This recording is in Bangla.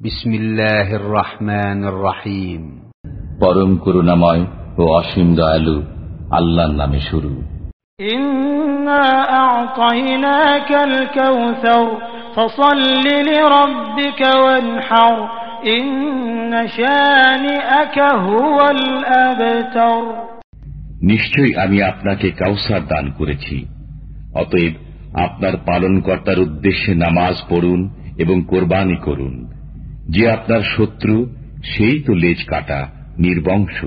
বিসমিল্লাহির রহমানির রহিম পরম করুণাময় ও অসীম দয়ালু আল্লাহর নামে শুরু। ইন্না নিশ্চয়ই আমি আপনাকে কাউসার দান করেছি। অতএব আপনার পালনকর্তার উদ্দেশ্যে নামাজ পড়ুন এবং কোরবানি করুন। যে আপনার শত্রু সেই তো লেজ কাটা নির্বংশ।